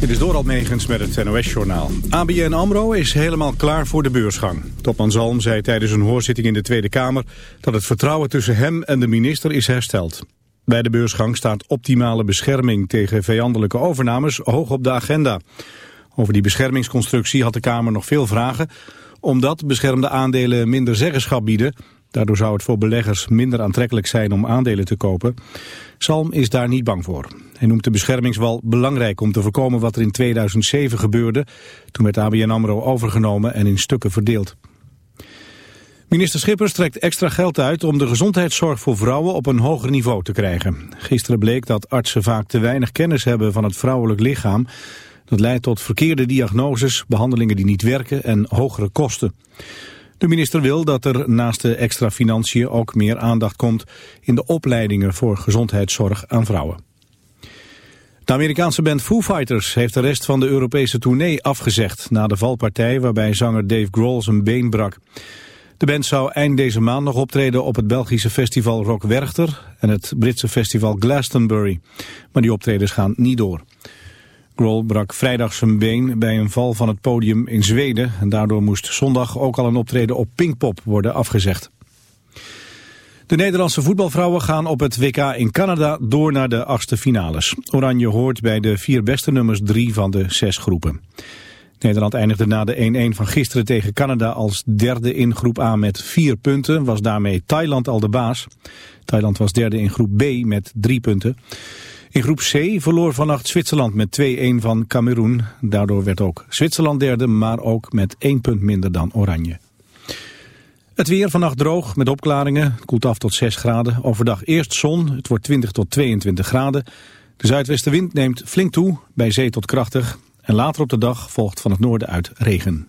Dit is Doral Megens met het NOS-journaal. ABN AMRO is helemaal klaar voor de beursgang. Topman Zalm zei tijdens een hoorzitting in de Tweede Kamer... dat het vertrouwen tussen hem en de minister is hersteld. Bij de beursgang staat optimale bescherming tegen vijandelijke overnames hoog op de agenda. Over die beschermingsconstructie had de Kamer nog veel vragen... omdat beschermde aandelen minder zeggenschap bieden... Daardoor zou het voor beleggers minder aantrekkelijk zijn om aandelen te kopen. Salm is daar niet bang voor. Hij noemt de beschermingswal belangrijk om te voorkomen wat er in 2007 gebeurde. Toen werd ABN AMRO overgenomen en in stukken verdeeld. Minister Schippers trekt extra geld uit om de gezondheidszorg voor vrouwen op een hoger niveau te krijgen. Gisteren bleek dat artsen vaak te weinig kennis hebben van het vrouwelijk lichaam. Dat leidt tot verkeerde diagnoses, behandelingen die niet werken en hogere kosten. De minister wil dat er naast de extra financiën ook meer aandacht komt in de opleidingen voor gezondheidszorg aan vrouwen. De Amerikaanse band Foo Fighters heeft de rest van de Europese tournee afgezegd na de valpartij waarbij zanger Dave Grohl zijn been brak. De band zou eind deze maand nog optreden op het Belgische festival Rock Werchter en het Britse festival Glastonbury. Maar die optredens gaan niet door. Grohl brak vrijdag zijn been bij een val van het podium in Zweden. En daardoor moest zondag ook al een optreden op Pinkpop worden afgezegd. De Nederlandse voetbalvrouwen gaan op het WK in Canada door naar de achtste finales. Oranje hoort bij de vier beste nummers drie van de zes groepen. Nederland eindigde na de 1-1 van gisteren tegen Canada als derde in groep A met vier punten. Was daarmee Thailand al de baas. Thailand was derde in groep B met drie punten. In groep C verloor vannacht Zwitserland met 2-1 van Cameroen. Daardoor werd ook Zwitserland derde, maar ook met één punt minder dan Oranje. Het weer vannacht droog met opklaringen. Het koelt af tot 6 graden. Overdag eerst zon. Het wordt 20 tot 22 graden. De zuidwestenwind neemt flink toe, bij zee tot krachtig. En later op de dag volgt van het noorden uit regen.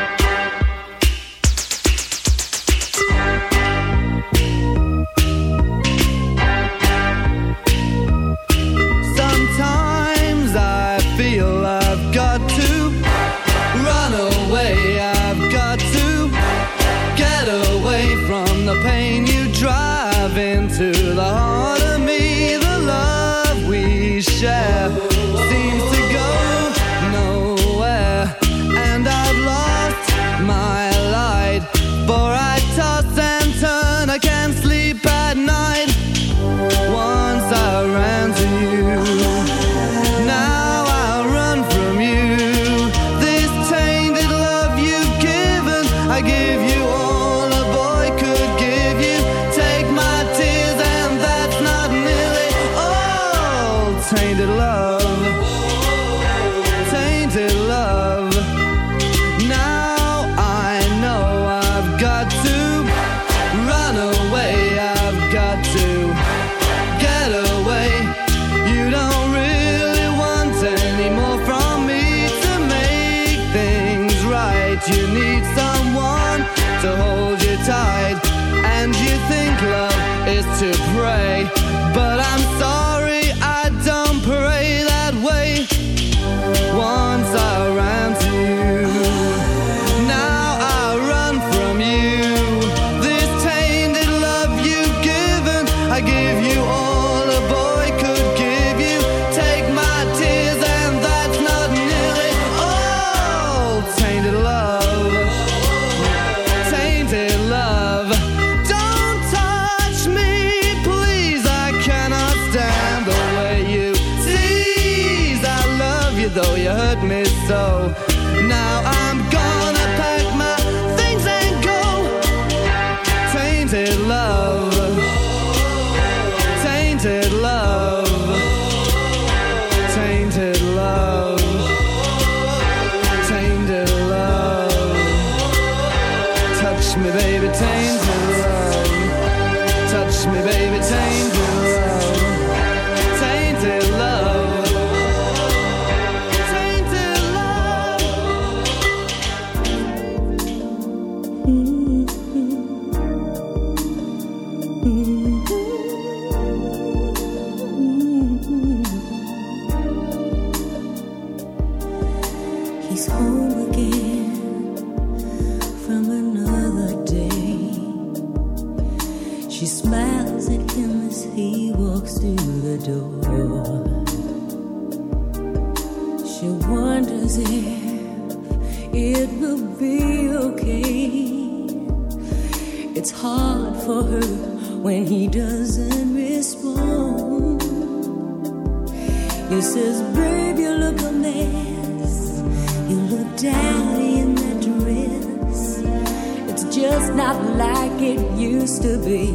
be.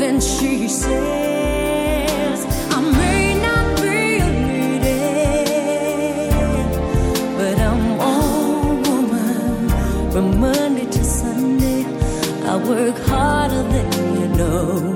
Then she says, I may not be a lady, but I'm all woman. From Monday to Sunday, I work harder than you know.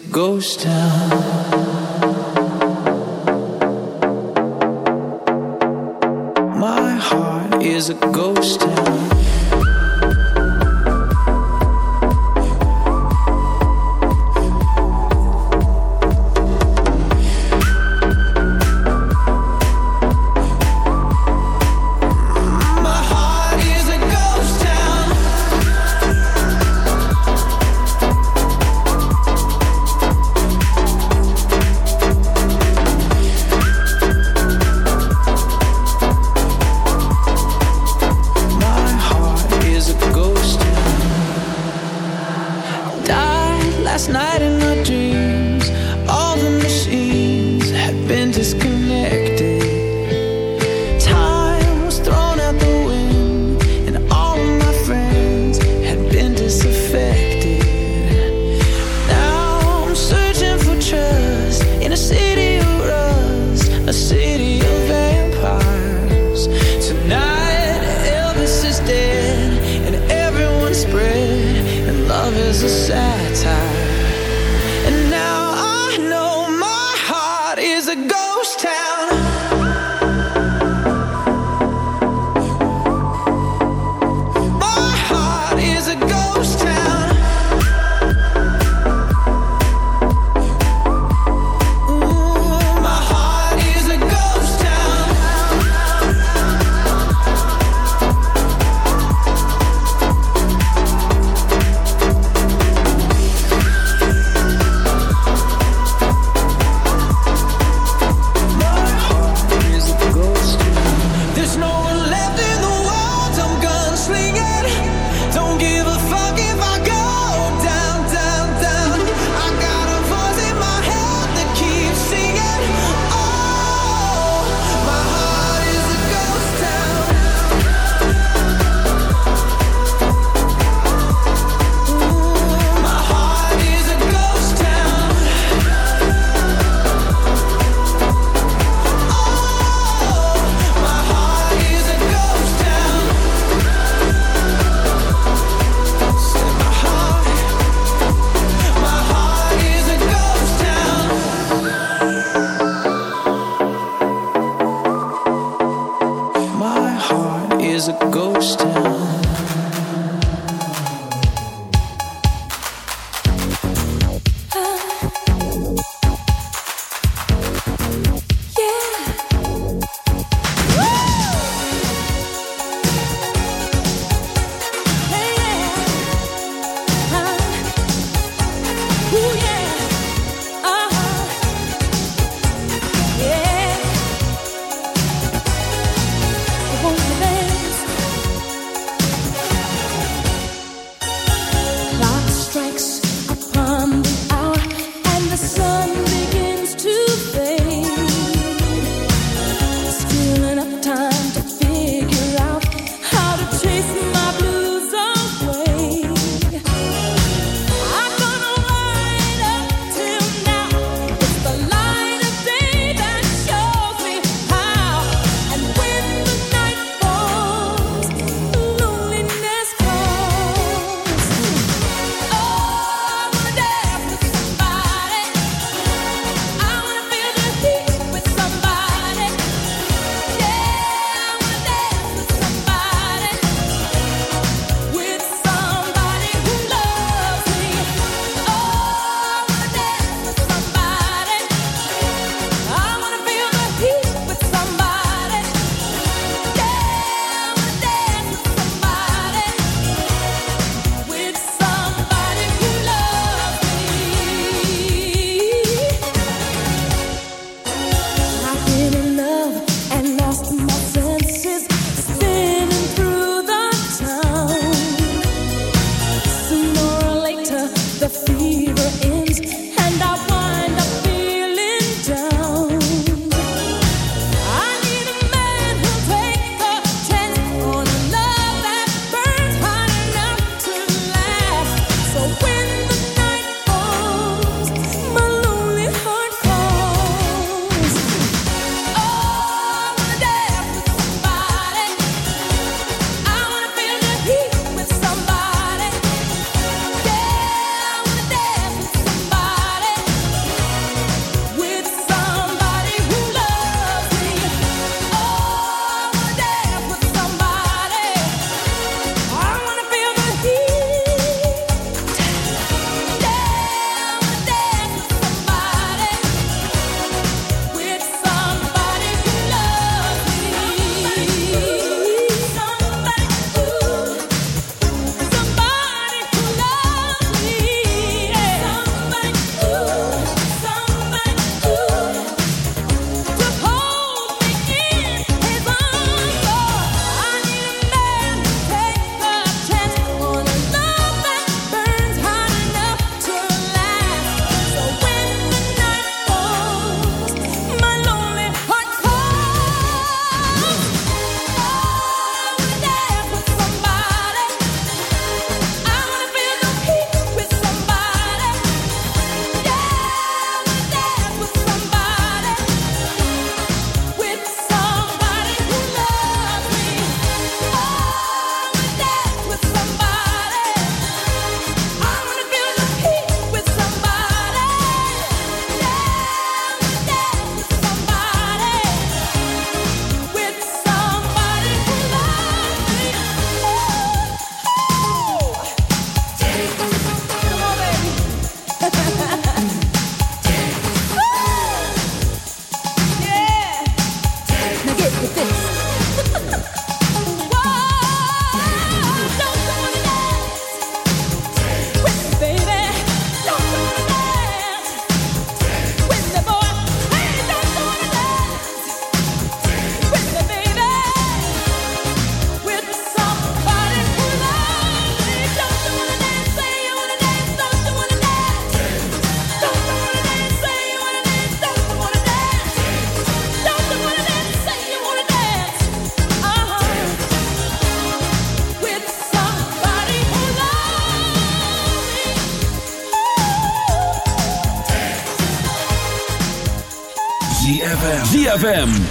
ghost town. and love is a satire.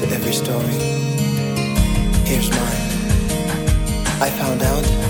to every story. Here's mine. I found out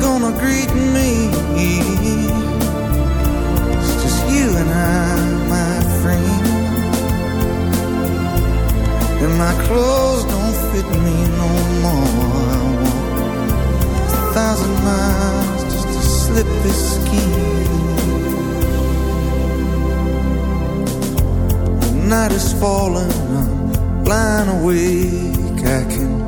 gonna greet me. It's just you and I, my friend. And my clothes don't fit me no more. I a thousand miles just to slip this skin. The night is falling, I'm blind awake. I can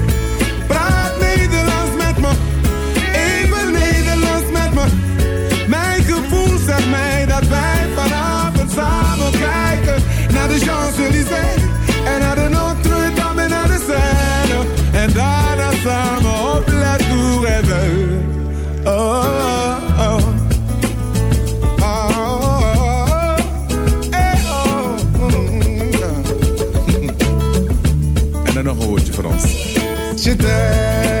te der.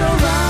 surround